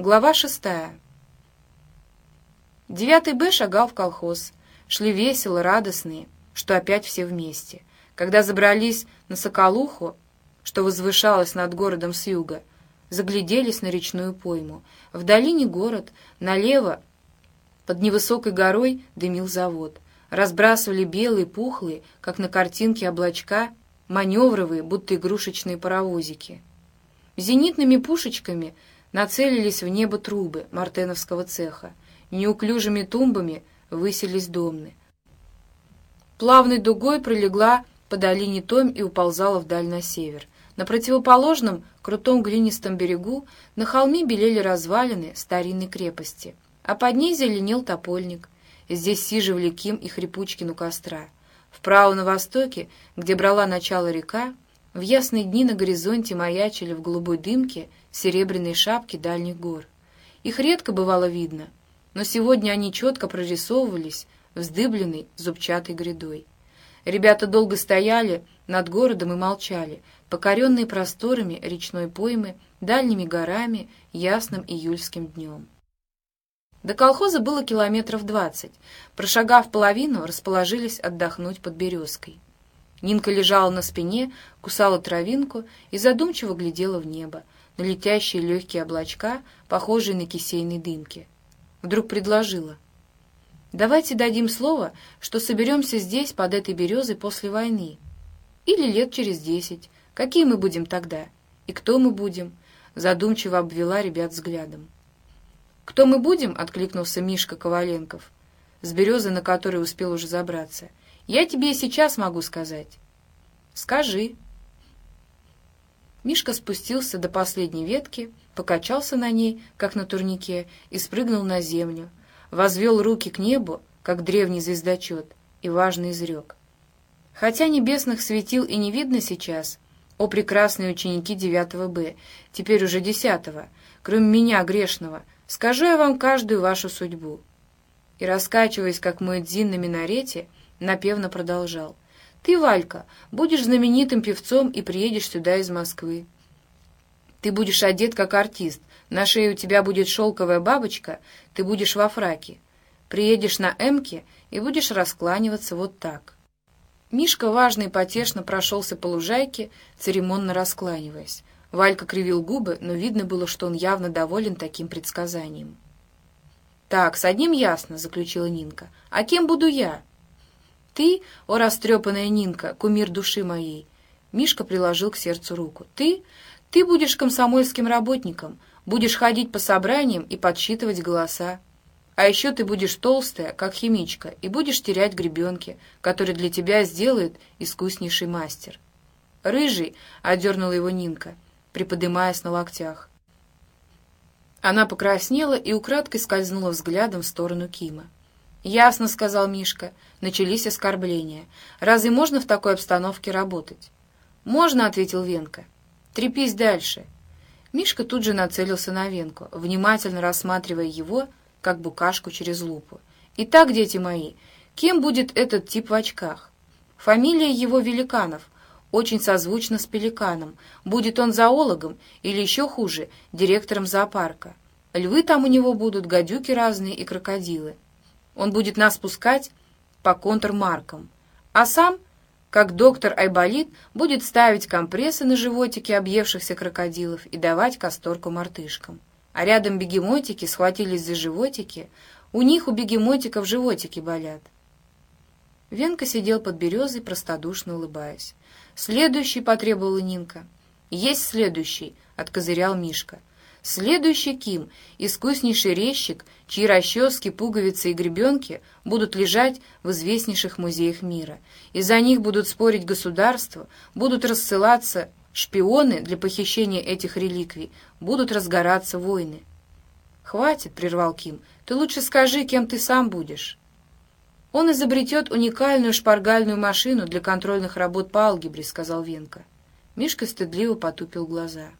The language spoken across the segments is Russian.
Глава шестая. Девятый Б шагал в колхоз. Шли весело, радостные, что опять все вместе. Когда забрались на Соколуху, что возвышалось над городом с юга, загляделись на речную пойму. В долине город, налево, под невысокой горой, дымил завод. Разбрасывали белые, пухлые, как на картинке облачка, маневровые, будто игрушечные паровозики. Зенитными пушечками нацелились в небо трубы мартеновского цеха. Неуклюжими тумбами высились домны. Плавной дугой пролегла по долине Том и уползала вдаль на север. На противоположном, крутом глинистом берегу на холме белели развалины старинной крепости, а под ней зеленел топольник. Здесь сиживали Ким и Хрипучкин у костра. Вправо на востоке, где брала начало река, в ясные дни на горизонте маячили в голубой дымке серебряные шапки дальних гор. Их редко бывало видно, но сегодня они четко прорисовывались вздыбленной зубчатой грядой. Ребята долго стояли над городом и молчали, покоренные просторами речной поймы, дальними горами, ясным июльским днем. До колхоза было километров двадцать. Прошагав половину, расположились отдохнуть под березкой. Нинка лежала на спине, кусала травинку и задумчиво глядела в небо, на летящие легкие облачка, похожие на кисейные дымки. Вдруг предложила. «Давайте дадим слово, что соберемся здесь, под этой березой, после войны. Или лет через десять. Какие мы будем тогда? И кто мы будем?» Задумчиво обвела ребят взглядом. «Кто мы будем?» — откликнулся Мишка Коваленков, с березы, на которой успел уже забраться. «Я тебе сейчас могу сказать». «Скажи». Мишка спустился до последней ветки, покачался на ней, как на турнике, и спрыгнул на землю, возвел руки к небу, как древний звездочет, и важно изрек. Хотя небесных светил и не видно сейчас, о прекрасные ученики девятого Б, теперь уже десятого, кроме меня, грешного, Скажу я вам каждую вашу судьбу». И, раскачиваясь, как Муэдзин на минарете, напевно продолжал. «Ты, Валька, будешь знаменитым певцом и приедешь сюда из Москвы. Ты будешь одет как артист, на шее у тебя будет шелковая бабочка, ты будешь во фраке. Приедешь на Эмке и будешь раскланиваться вот так». Мишка важно и потешно прошелся по лужайке, церемонно раскланиваясь. Валька кривил губы, но видно было, что он явно доволен таким предсказанием. «Так, с одним ясно», — заключила Нинка. «А кем буду я?» «Ты, о растрепанная Нинка, кумир души моей!» Мишка приложил к сердцу руку. «Ты? Ты будешь комсомольским работником, будешь ходить по собраниям и подсчитывать голоса. А еще ты будешь толстая, как химичка, и будешь терять гребенки, которые для тебя сделает искуснейший мастер». «Рыжий!» — одернула его Нинка — приподымаясь на локтях. Она покраснела и украдкой скользнула взглядом в сторону Кима. «Ясно», — сказал Мишка, — начались оскорбления. «Разве можно в такой обстановке работать?» «Можно», — ответил Венка. «Трепись дальше». Мишка тут же нацелился на Венку, внимательно рассматривая его, как букашку через лупу. «Итак, дети мои, кем будет этот тип в очках?» «Фамилия его Великанов», очень созвучно с пеликаном. Будет он зоологом или еще хуже, директором зоопарка. Львы там у него будут, гадюки разные и крокодилы. Он будет нас пускать по контрмаркам. А сам, как доктор Айболит, будет ставить компрессы на животики объевшихся крокодилов и давать касторку мартышкам. А рядом бегемотики схватились за животики, у них у бегемотиков животики болят. Венка сидел под березой, простодушно улыбаясь. «Следующий», — потребовала Нинка. «Есть следующий», — откозырял Мишка. «Следующий Ким, искуснейший резчик, чьи расчески, пуговицы и гребенки будут лежать в известнейших музеях мира. И за них будут спорить государства, будут рассылаться шпионы для похищения этих реликвий, будут разгораться войны». «Хватит», — прервал Ким, — «ты лучше скажи, кем ты сам будешь». «Он изобретет уникальную шпаргальную машину для контрольных работ по алгебре», — сказал Венка. Мишка стыдливо потупил глаза.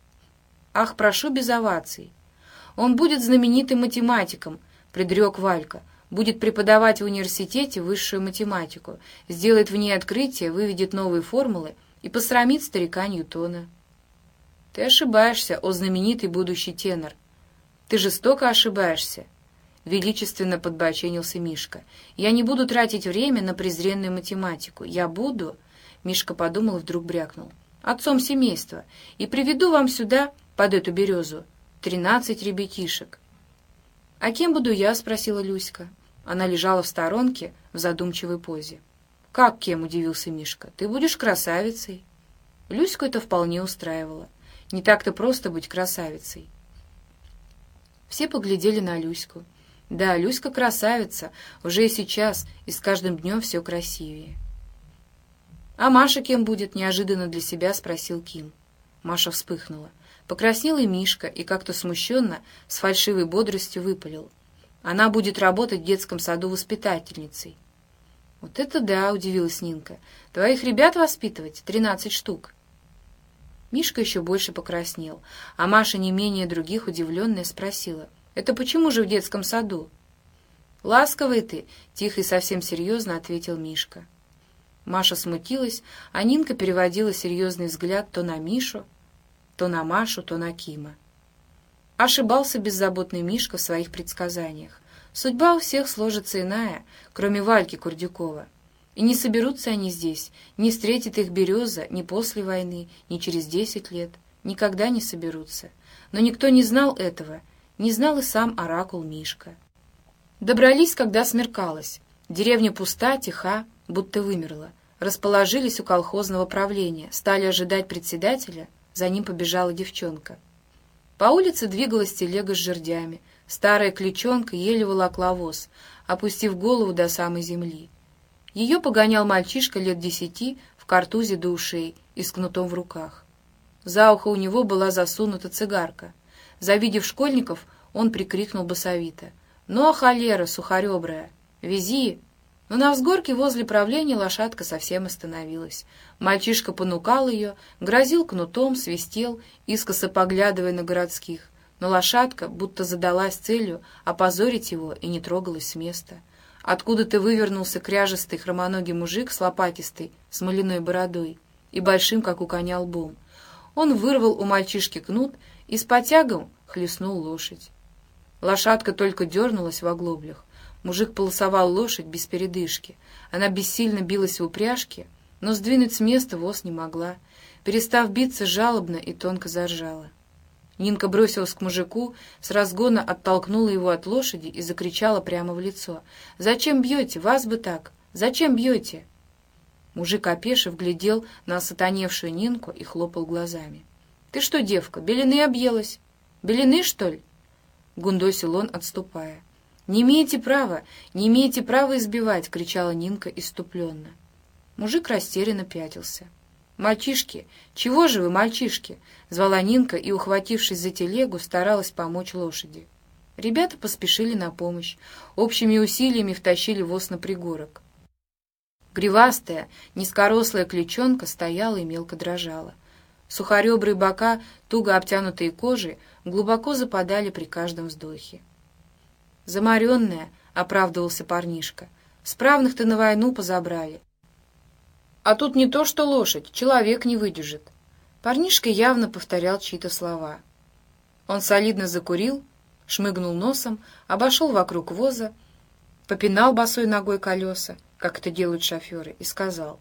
«Ах, прошу без оваций!» «Он будет знаменитым математиком», — предрек Валька. «Будет преподавать в университете высшую математику, сделает в ней открытие, выведет новые формулы и посрамит старика Ньютона». «Ты ошибаешься, о знаменитый будущий тенор», Ты жестоко ошибаешься. Величественно подбоченился Мишка. «Я не буду тратить время на презренную математику. Я буду...» Мишка подумал и вдруг брякнул. «Отцом семейства. И приведу вам сюда, под эту березу, тринадцать ребятишек». «А кем буду я?» — спросила Люська. Она лежала в сторонке в задумчивой позе. «Как кем?» — удивился Мишка. «Ты будешь красавицей». Люську это вполне устраивало. Не так-то просто быть красавицей. Все поглядели на Люську. Да, Люська красавица, уже и сейчас, и с каждым днем все красивее. «А Маша кем будет?» — неожиданно для себя спросил Ким. Маша вспыхнула. Покраснел и Мишка, и как-то смущенно, с фальшивой бодростью выпалил. «Она будет работать в детском саду воспитательницей». «Вот это да!» — удивилась Нинка. «Твоих ребят воспитывать? Тринадцать штук». Мишка еще больше покраснел, а Маша не менее других удивленная спросила — это почему же в детском саду?» «Ласковый ты!» — тихо и совсем серьезно ответил Мишка. Маша смутилась, а Нинка переводила серьезный взгляд то на Мишу, то на Машу, то на Кима. Ошибался беззаботный Мишка в своих предсказаниях. Судьба у всех сложится иная, кроме Вальки Курдюкова. И не соберутся они здесь, не встретит их береза ни после войны, ни через десять лет. Никогда не соберутся. Но никто не знал этого, не знал и сам оракул Мишка. Добрались, когда смеркалось. Деревня пуста, тиха, будто вымерла. Расположились у колхозного правления, стали ожидать председателя, за ним побежала девчонка. По улице двигалась телега с жердями. Старая кличонка еле волокла воз, опустив голову до самой земли. Ее погонял мальчишка лет десяти в картузе до ушей и с кнутом в руках. За ухо у него была засунута цигарка. Завидев школьников, он прикрикнул басовито. «Ну, а холера, сухоребрая! Вези!» Но на взгорке возле правления лошадка совсем остановилась. Мальчишка понукал ее, грозил кнутом, свистел, искоса поглядывая на городских. Но лошадка будто задалась целью опозорить его и не трогалась с места. Откуда-то вывернулся кряжестый хромоногий мужик с лопатистой, смоляной бородой и большим, как у коня, лбом. Он вырвал у мальчишки кнут и с потягом хлестнул лошадь. Лошадка только дернулась в оглоблях. Мужик полосовал лошадь без передышки. Она бессильно билась в упряжке, но сдвинуть с места воз не могла. Перестав биться, жалобно и тонко заржала. Нинка бросилась к мужику, с разгона оттолкнула его от лошади и закричала прямо в лицо. «Зачем бьете? Вас бы так! Зачем бьете?» Мужик, опешив, глядел на сатаневшую Нинку и хлопал глазами. «Ты что, девка, белины объелась? Белины, что ли?» Гундосил он, отступая. «Не имеете права, не имеете права избивать!» — кричала Нинка иступленно. Мужик растерянно пятился. «Мальчишки! Чего же вы, мальчишки?» — звала Нинка и, ухватившись за телегу, старалась помочь лошади. Ребята поспешили на помощь, общими усилиями втащили воз на пригорок. Гривастая, низкорослая кличонка стояла и мелко дрожала. Сухоребрые бока, туго обтянутые кожей, глубоко западали при каждом вздохе. «Замаренная», — оправдывался парнишка, — «справных-то на войну позабрали». «А тут не то что лошадь, человек не выдержит». Парнишка явно повторял чьи-то слова. Он солидно закурил, шмыгнул носом, обошел вокруг воза, попинал босой ногой колеса, как это делают шоферы, и сказал,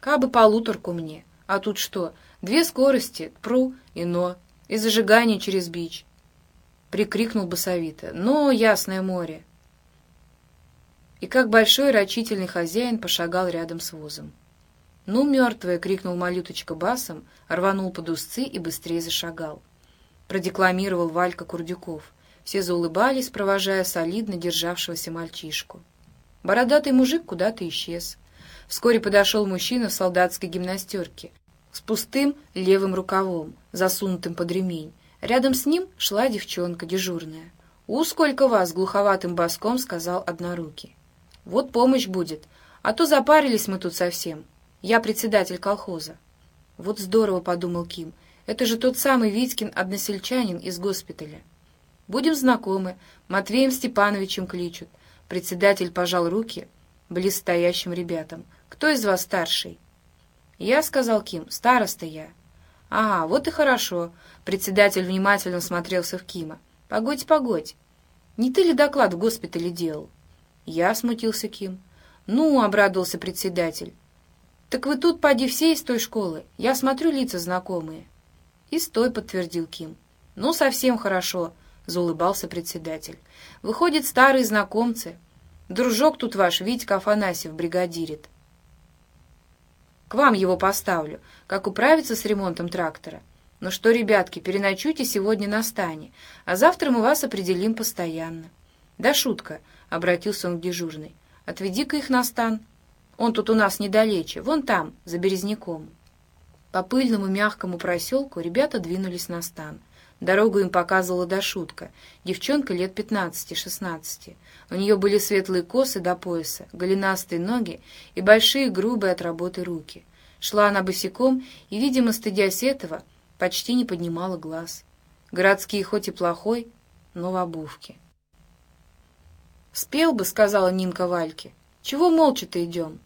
«Кабы полуторку мне, а тут что, Две скорости, пру и но, и зажигание через бич. Прикрикнул басовито. Но, ясное море. И как большой рачительный хозяин пошагал рядом с возом. «Ну, мертвая!» — крикнул малюточка басом, рванул под узцы и быстрее зашагал. Продекламировал Валька Курдюков. Все заулыбались, провожая солидно державшегося мальчишку. Бородатый мужик куда-то исчез. Вскоре подошел мужчина в солдатской гимнастерке, с пустым левым рукавом, засунутым под ремень. Рядом с ним шла девчонка дежурная. «У, сколько вас!» — глуховатым боском сказал однорукий. «Вот помощь будет, а то запарились мы тут совсем. Я председатель колхоза». «Вот здорово», — подумал Ким, — «это же тот самый Витькин односельчанин из госпиталя». «Будем знакомы, Матвеем Степановичем кличут». Председатель пожал руки близстоящим ребятам. «Кто из вас старший?» «Я», — сказал Ким, — «староста я». «Ага, вот и хорошо». Председатель внимательно смотрелся в Кима. Погодь, погодь. Не ты ли доклад в госпитале делал? Я смутился Ким. Ну, обрадовался председатель. Так вы тут, поди, все из той школы. Я смотрю, лица знакомые. Из той, подтвердил Ким. Ну, совсем хорошо, заулыбался председатель. Выходит, старые знакомцы. Дружок тут ваш, Витька Афанасьев, бригадирит. К вам его поставлю, как управиться с ремонтом трактора. Ну что, ребятки, переночуйте сегодня на стане, а завтра мы вас определим постоянно. Да шутка, — обратился он к дежурной. Отведи-ка их на стан. Он тут у нас недалече, вон там, за Березняком. По пыльному мягкому проселку ребята двинулись на стан. Дорогу им показывала Дашутка, девчонка лет пятнадцати-шестнадцати. У нее были светлые косы до пояса, голенастые ноги и большие грубые от работы руки. Шла она босиком и, видимо, стыдясь этого, почти не поднимала глаз. Городские хоть и плохой, но в обувке. «Спел бы», — сказала Нинка Вальке. «Чего молча-то идем?»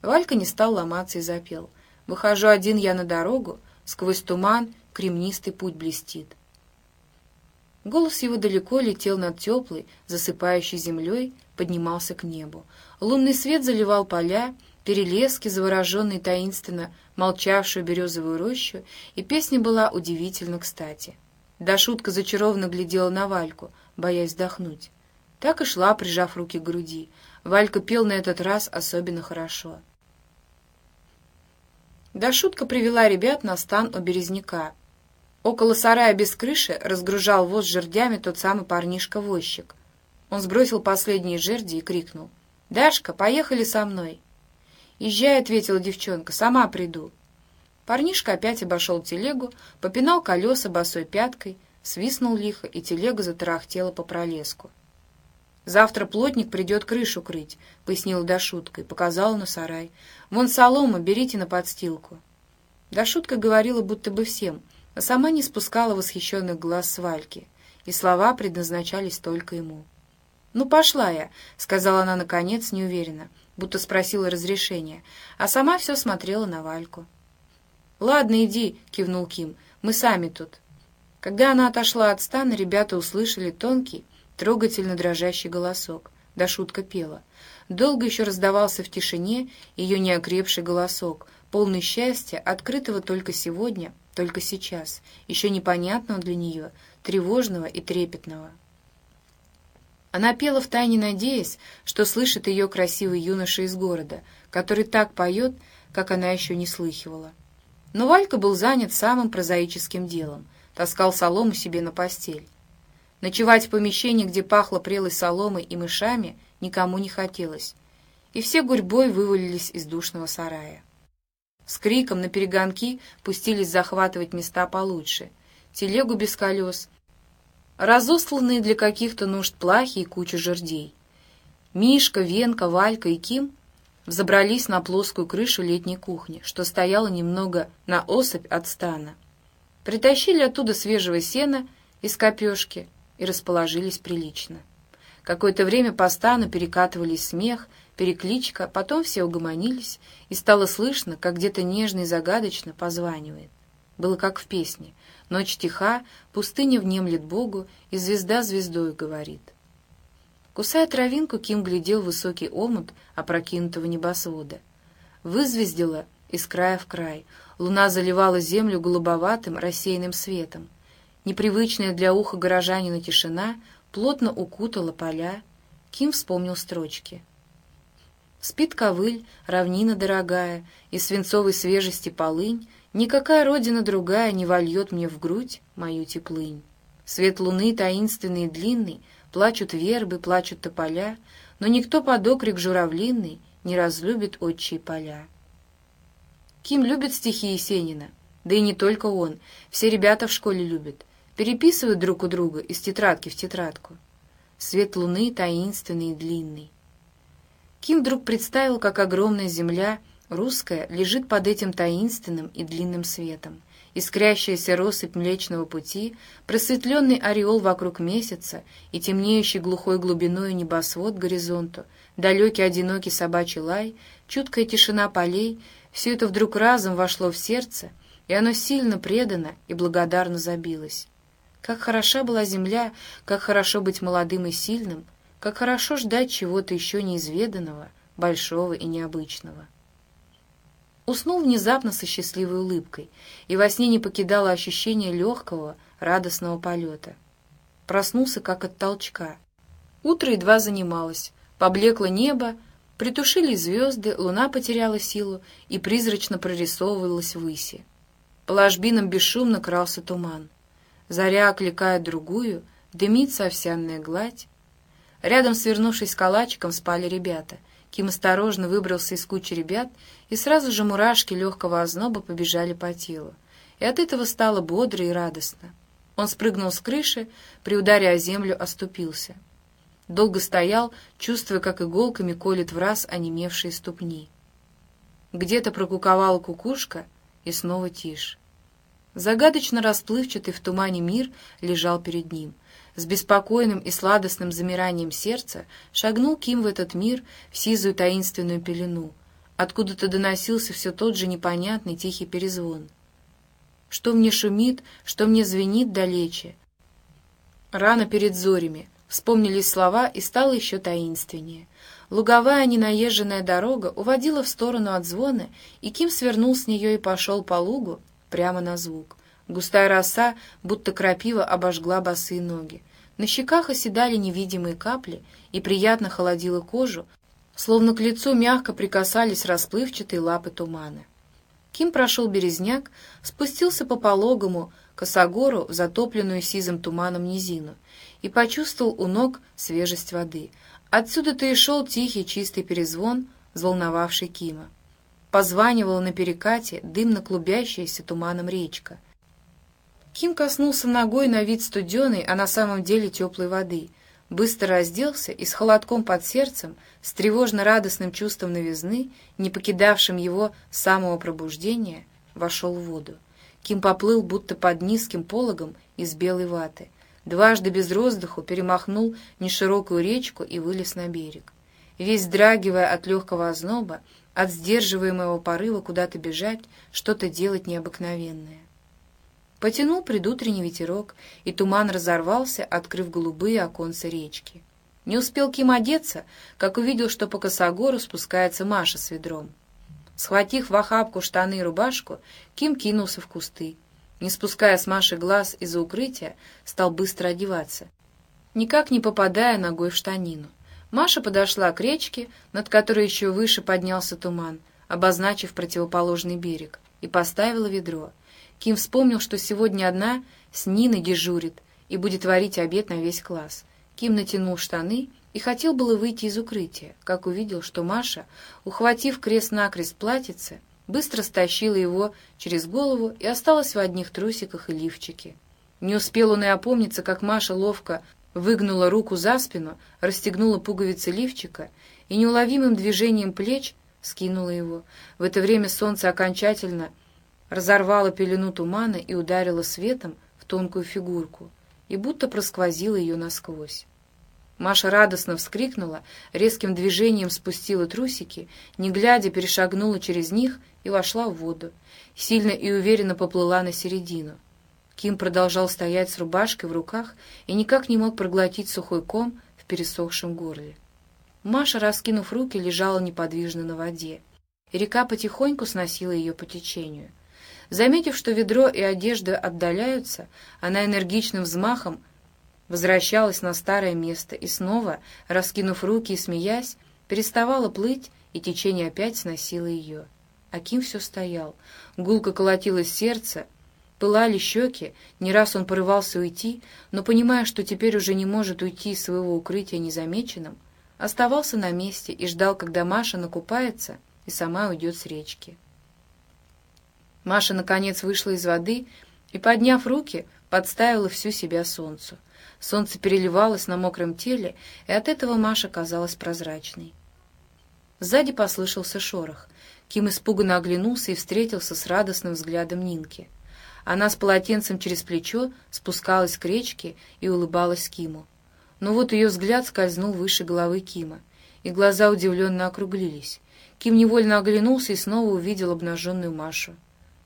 Валька не стал ломаться и запел. «Выхожу один я на дорогу, сквозь туман кремнистый путь блестит. Голос его далеко летел над теплой, засыпающей землей, поднимался к небу. Лунный свет заливал поля, перелески, завороженные таинственно, молчавшую березовую рощу, и песня была удивительно кстати. Да шутка зачарованно глядела на Вальку, боясь вздохнуть. Так и шла, прижав руки к груди. Валька пел на этот раз особенно хорошо. Да шутка привела ребят на стан у березняка, Около сарая без крыши разгружал воз жердями тот самый парнишка-возчик. Он сбросил последние жерди и крикнул. «Дашка, поехали со мной!» «Езжай», — ответила девчонка, — «сама приду». Парнишка опять обошел телегу, попинал колеса босой пяткой, свистнул лихо, и телега затарахтела по пролеску. «Завтра плотник придет крышу крыть», — пояснила Дашутка и показала на сарай. «Вон солома, берите на подстилку». Дашутка говорила будто бы всем — а сама не спускала восхищенных глаз с Вальки, и слова предназначались только ему. «Ну, пошла я», — сказала она, наконец, неуверенно, будто спросила разрешения, а сама все смотрела на Вальку. «Ладно, иди», — кивнул Ким, — «мы сами тут». Когда она отошла от стана, ребята услышали тонкий, трогательно дрожащий голосок. Да шутка пела. Долго еще раздавался в тишине ее неокрепший голосок, полный счастья, открытого только сегодня — только сейчас, еще непонятного для нее, тревожного и трепетного. Она пела втайне, надеясь, что слышит ее красивый юноша из города, который так поет, как она еще не слыхивала. Но Валька был занят самым прозаическим делом — таскал солому себе на постель. Ночевать в помещении, где пахло прелой соломой и мышами, никому не хотелось, и все гурьбой вывалились из душного сарая. С криком на перегонки пустились захватывать места получше. Телегу без колес, разосланные для каких-то нужд плахи и кучу жердей. Мишка, Венка, Валька и Ким взобрались на плоскую крышу летней кухни, что стояла немного на особь от стана. Притащили оттуда свежего сена из копешки и расположились прилично. Какое-то время по стану перекатывались смех, перекличка, потом все угомонились, и стало слышно, как где-то нежно и загадочно позванивает. Было как в песне. Ночь тиха, пустыня внемлет Богу, и звезда звездою говорит. Кусая травинку, Ким глядел высокий омут опрокинутого небосвода. Вызвездила из края в край. Луна заливала землю голубоватым рассеянным светом. Непривычная для уха горожанина тишина плотно укутала поля. Ким вспомнил строчки — Спит ковыль, равнина дорогая, и свинцовой свежести полынь, Никакая родина другая не вольет мне в грудь мою теплынь. Свет луны таинственный и длинный, Плачут вербы, плачут тополя, Но никто под окрик журавлиный Не разлюбит отчие поля. Ким любит стихи Есенина, да и не только он, все ребята в школе любят, переписывают друг у друга из тетрадки в тетрадку. Свет луны таинственный и длинный, Ким вдруг представил, как огромная земля, русская, лежит под этим таинственным и длинным светом. Искрящаяся россыпь Млечного Пути, просветленный ореол вокруг месяца и темнеющий глухой глубиной небосвод горизонту, далекий одинокий собачий лай, чуткая тишина полей — все это вдруг разом вошло в сердце, и оно сильно предано и благодарно забилось. Как хороша была земля, как хорошо быть молодым и сильным, как хорошо ждать чего-то еще неизведанного, большого и необычного. Уснул внезапно со счастливой улыбкой, и во сне не покидало ощущение легкого, радостного полета. Проснулся, как от толчка. Утро едва занималось, поблекло небо, притушились звезды, луна потеряла силу и призрачно прорисовывалась выси. По ложбинам бесшумно крался туман. Заря окликает другую, дымится овсяная гладь. Рядом, свернувшись калачиком, спали ребята. Ким осторожно выбрался из кучи ребят, и сразу же мурашки легкого озноба побежали по телу. И от этого стало бодро и радостно. Он спрыгнул с крыши, при ударе о землю оступился. Долго стоял, чувствуя, как иголками колет в раз онемевшие ступни. Где-то прокуковала кукушка, и снова тишь. Загадочно расплывчатый в тумане мир лежал перед ним. С беспокойным и сладостным замиранием сердца шагнул Ким в этот мир в сизую таинственную пелену. Откуда-то доносился все тот же непонятный тихий перезвон. Что мне шумит, что мне звенит далече. Рано перед зорями вспомнились слова, и стало еще таинственнее. Луговая ненаезженная дорога уводила в сторону от звона, и Ким свернул с нее и пошел по лугу, прямо на звук. Густая роса, будто крапива, обожгла босые ноги. На щеках оседали невидимые капли и приятно холодила кожу, словно к лицу мягко прикасались расплывчатые лапы тумана. Ким прошел березняк, спустился по пологому косогору в затопленную сизым туманом низину и почувствовал у ног свежесть воды. Отсюда-то и шел тихий чистый перезвон, взволновавший Кима позванивала на перекате дымно клубящаяся туманом речка. Ким коснулся ногой на вид студеной, а на самом деле теплой воды, быстро разделся и с холодком под сердцем, с тревожно-радостным чувством новизны, не покидавшим его самого пробуждения, вошел в воду. Ким поплыл, будто под низким пологом из белой ваты. Дважды без роздыху перемахнул неширокую речку и вылез на берег. Весь драгивая от легкого озноба, от сдерживаемого порыва куда-то бежать, что-то делать необыкновенное. Потянул предутренний ветерок, и туман разорвался, открыв голубые оконца речки. Не успел Ким одеться, как увидел, что по косогору спускается Маша с ведром. Схватив в охапку штаны и рубашку, Ким кинулся в кусты. Не спуская с Маши глаз из-за укрытия, стал быстро одеваться, никак не попадая ногой в штанину. Маша подошла к речке, над которой еще выше поднялся туман, обозначив противоположный берег, и поставила ведро. Ким вспомнил, что сегодня одна с Ниной дежурит и будет варить обед на весь класс. Ким натянул штаны и хотел было выйти из укрытия, как увидел, что Маша, ухватив крест-накрест платьице, быстро стащила его через голову и осталась в одних трусиках и лифчике. Не успел он и опомниться, как Маша ловко выгнула руку за спину, расстегнула пуговицы лифчика и неуловимым движением плеч скинула его. В это время солнце окончательно разорвало пелену тумана и ударило светом в тонкую фигурку, и будто просквозило ее насквозь. Маша радостно вскрикнула, резким движением спустила трусики, не глядя перешагнула через них и вошла в воду. Сильно и уверенно поплыла на середину — Ким продолжал стоять с рубашкой в руках и никак не мог проглотить сухой ком в пересохшем горле. Маша, раскинув руки, лежала неподвижно на воде, река потихоньку сносила ее по течению. Заметив, что ведро и одежда отдаляются, она энергичным взмахом возвращалась на старое место и снова, раскинув руки и смеясь, переставала плыть, и течение опять сносило ее. А Ким все стоял. Гулко колотилось сердце, Пылали щеки, не раз он порывался уйти, но, понимая, что теперь уже не может уйти из своего укрытия незамеченным, оставался на месте и ждал, когда Маша накупается и сама уйдет с речки. Маша, наконец, вышла из воды и, подняв руки, подставила всю себя солнцу. Солнце переливалось на мокром теле, и от этого Маша казалась прозрачной. Сзади послышался шорох. Ким испуганно оглянулся и встретился с радостным взглядом Нинки — она с полотенцем через плечо спускалась к речке и улыбалась Киму. Но вот ее взгляд скользнул выше головы Кима, и глаза удивленно округлились. Ким невольно оглянулся и снова увидел обнаженную Машу.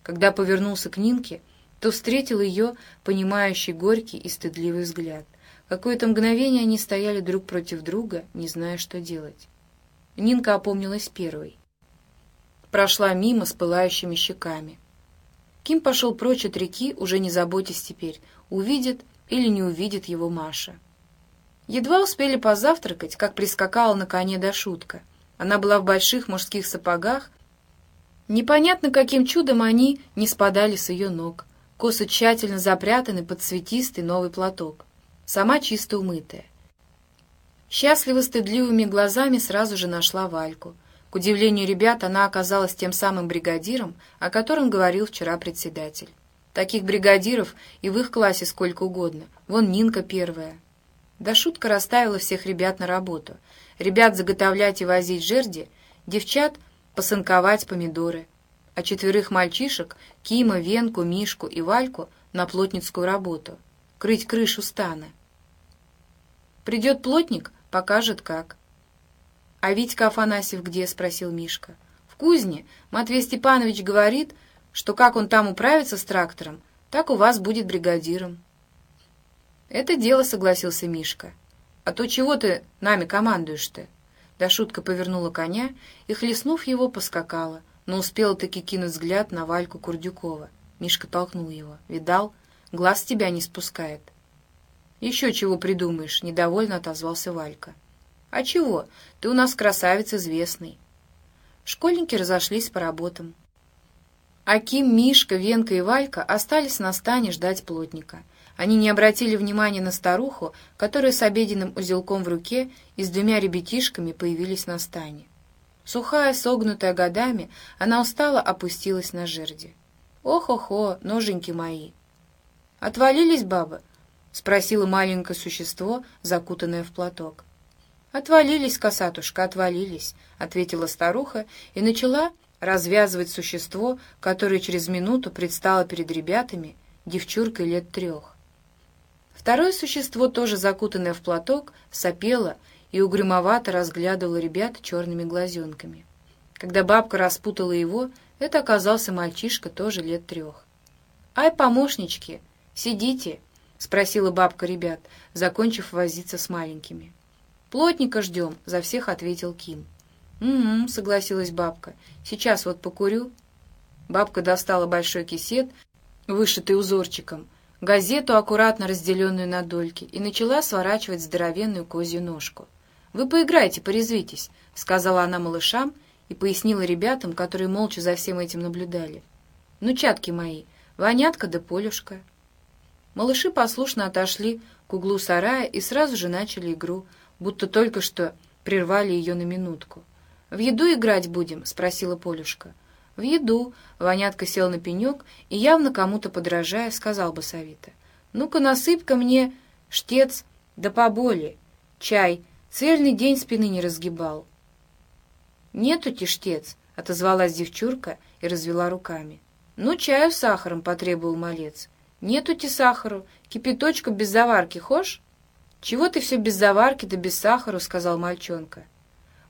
Когда повернулся к Нинке, то встретил ее, понимающий горький и стыдливый взгляд. Какое-то мгновение они стояли друг против друга, не зная, что делать. Нинка опомнилась первой. Прошла мимо с пылающими щеками. Ким пошел прочь от реки, уже не заботясь теперь, увидит или не увидит его Маша. Едва успели позавтракать, как прискакала на коне до шутка. Она была в больших мужских сапогах. Непонятно, каким чудом они не спадали с ее ног. Косы тщательно запрятаны под цветистый новый платок. Сама чисто умытая. Счастливо стыдливыми глазами сразу же нашла Вальку. К удивлению ребят, она оказалась тем самым бригадиром, о котором говорил вчера председатель. Таких бригадиров и в их классе сколько угодно. Вон Нинка первая. Да шутка расставила всех ребят на работу. Ребят заготовлять и возить жерди, девчат посынковать помидоры. А четверых мальчишек — Кима, Венку, Мишку и Вальку — на плотницкую работу. Крыть крышу стана. Придет плотник, покажет как. «А Витька Афанасьев где?» — спросил Мишка. «В кузне. Матвей Степанович говорит, что как он там управится с трактором, так у вас будет бригадиром». «Это дело», — согласился Мишка. «А то чего ты нами командуешь-то?» Да шутка повернула коня и, хлестнув его, поскакала, но успела таки кинуть взгляд на Вальку Курдюкова. Мишка толкнул его. «Видал? Глаз тебя не спускает». «Еще чего придумаешь?» — недовольно отозвался Валька. «А чего? Ты у нас красавец известный». Школьники разошлись по работам. Аким, Мишка, Венка и Валька остались на стане ждать плотника. Они не обратили внимания на старуху, которая с обеденным узелком в руке и с двумя ребятишками появились на стане. Сухая, согнутая годами, она устало опустилась на жерди. «Ох-охо, ноженьки мои!» «Отвалились, баба?» — спросило маленькое существо, закутанное в платок. «Отвалились, косатушка, отвалились», — ответила старуха и начала развязывать существо, которое через минуту предстало перед ребятами, девчуркой лет трех. Второе существо, тоже закутанное в платок, сопело и угрюмовато разглядывало ребят черными глазенками. Когда бабка распутала его, это оказался мальчишка тоже лет трех. «Ай, помощнички, сидите!» — спросила бабка ребят, закончив возиться с маленькими. «Плотника ждем», — за всех ответил Ким. «Угу», — согласилась бабка. «Сейчас вот покурю». Бабка достала большой кисет, вышитый узорчиком, газету, аккуратно разделенную на дольки, и начала сворачивать здоровенную козью ножку. «Вы поиграйте, порезвитесь», — сказала она малышам и пояснила ребятам, которые молча за всем этим наблюдали. «Ну, чатки мои, вонятка да полюшка». Малыши послушно отошли к углу сарая и сразу же начали игру — будто только что прервали ее на минутку. «В еду играть будем?» — спросила Полюшка. «В еду». Вонятка сел на пенек и, явно кому-то подражая, сказал басовито. «Ну-ка, насыпь-ка мне, штец, да поболее. Чай, цельный день спины не разгибал». «Нету штец, отозвалась девчурка и развела руками. «Ну, чаю с сахаром», — потребовал малец. «Нету те сахару, кипяточка без заварки, хошь?» «Чего ты все без заварки да без сахара?» — сказал мальчонка.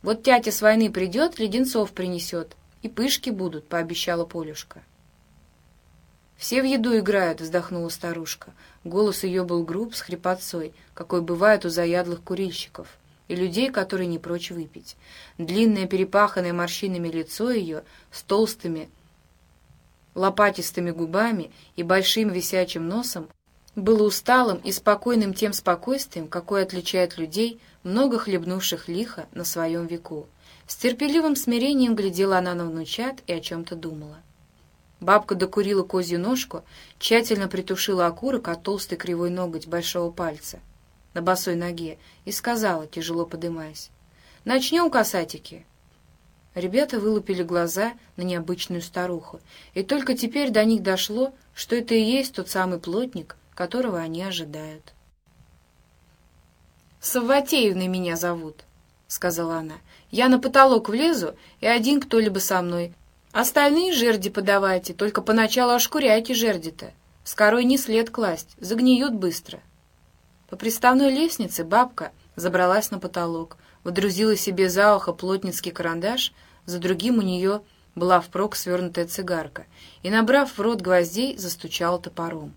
«Вот тятя с войны придет, леденцов принесет, и пышки будут», — пообещала Полюшка. «Все в еду играют», — вздохнула старушка. Голос ее был груб, с хрипотцой, какой бывает у заядлых курильщиков и людей, которые не прочь выпить. Длинное, перепаханное морщинами лицо ее с толстыми, лопатистыми губами и большим висячим носом было усталым и спокойным тем спокойствием, какое отличает людей, много хлебнувших лихо на своем веку. С терпеливым смирением глядела она на внучат и о чем-то думала. Бабка докурила козью ножку, тщательно притушила окурок от толстой кривой ноготь большого пальца на босой ноге и сказала, тяжело подымаясь, «Начнем, касатики!» Ребята вылупили глаза на необычную старуху, и только теперь до них дошло, что это и есть тот самый плотник, которого они ожидают. «Савватеевной меня зовут», — сказала она. «Я на потолок влезу, и один кто-либо со мной. Остальные жерди подавайте, только поначалу ошкуряйте жерди-то. С не след класть, загниют быстро». По приставной лестнице бабка забралась на потолок, водрузила себе за ухо плотницкий карандаш, за другим у нее была впрок свернутая цигарка, и, набрав в рот гвоздей, застучал топором.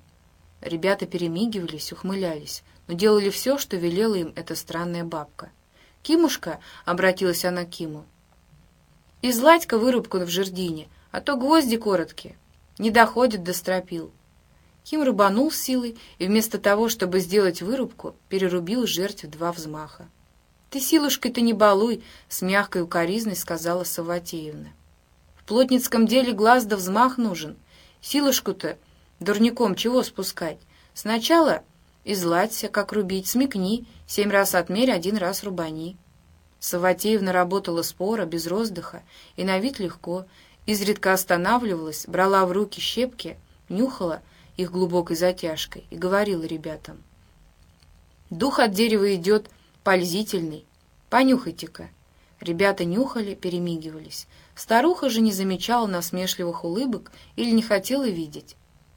Ребята перемигивались, ухмылялись, но делали все, что велела им эта странная бабка. «Кимушка», — обратилась она к Киму, — «изладь-ка вырубку в жердине, а то гвозди короткие, не доходят до стропил». Ким рубанул силой и вместо того, чтобы сделать вырубку, перерубил жертв два взмаха. «Ты силушкой-то не балуй», — с мягкой укоризной сказала Саватеевна. «В плотницком деле глаз да взмах нужен. Силушку-то дурником чего спускать? Сначала изладься, как рубить, смекни, семь раз отмерь, один раз рубани». Саватеевна работала споро, без роздыха, и на вид легко, изредка останавливалась, брала в руки щепки, нюхала — их глубокой затяжкой и говорила ребятам. «Дух от дерева идет пользительный. Понюхайте-ка». Ребята нюхали, перемигивались. Старуха же не замечала насмешливых улыбок или не хотела видеть.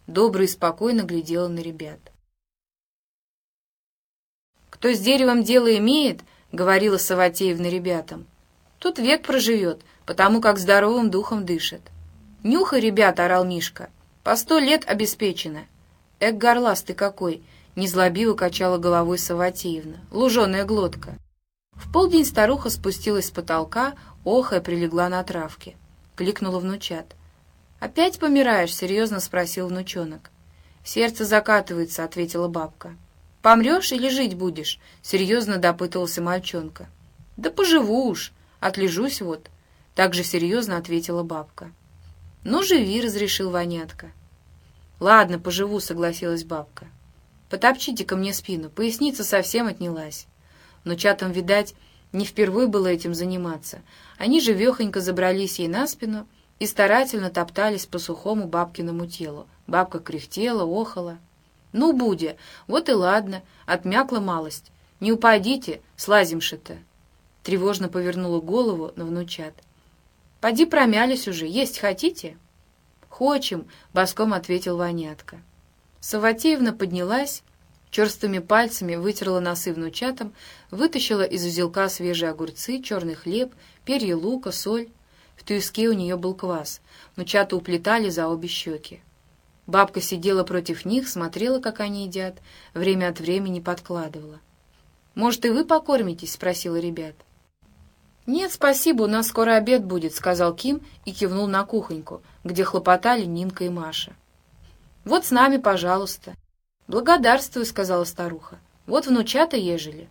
Добро и спокойно глядела на ребят. «Кто с деревом дело имеет, — говорила Саватеевна ребятам, — тот век проживет, потому как здоровым духом дышит. «Нюхай, ребята!» — орал Мишка. По сто лет обеспечено. Эк, горластый какой! Незлобиво качала головой Саватеевна. Луженая глотка. В полдень старуха спустилась с потолка, охая прилегла на травке. Кликнула внучат. «Опять помираешь?» — серьезно спросил внучонок. «Сердце закатывается», — ответила бабка. «Помрешь или жить будешь?» — серьезно допытывался мальчонка. «Да поживу уж, отлежусь вот», — так же серьезно ответила бабка. «Ну, живи», — разрешил Ванятка. «Ладно, поживу», — согласилась бабка. «Потопчите-ка мне спину, поясница совсем отнялась». Но чатам, видать, не впервые было этим заниматься. Они же вехонько забрались ей на спину и старательно топтались по сухому бабкиному телу. Бабка кряхтела, охала. «Ну, Будя, вот и ладно, отмякла малость. Не упадите, слазимши-то». Тревожно повернула голову на внучат. «Поди промялись уже, есть хотите?» «Хочем», — боском ответил Ванятка. Саватеевна поднялась, черстыми пальцами вытерла носы внучатам, вытащила из узелка свежие огурцы, черный хлеб, перья лука, соль. В туиске у нее был квас. Внучата уплетали за обе щеки. Бабка сидела против них, смотрела, как они едят, время от времени подкладывала. «Может, и вы покормитесь?» — спросила ребят. «Нет, спасибо, у нас скоро обед будет», — сказал Ким и кивнул на кухоньку, где хлопотали Нинка и Маша. «Вот с нами, пожалуйста». «Благодарствую», — сказала старуха. «Вот внучата ежели».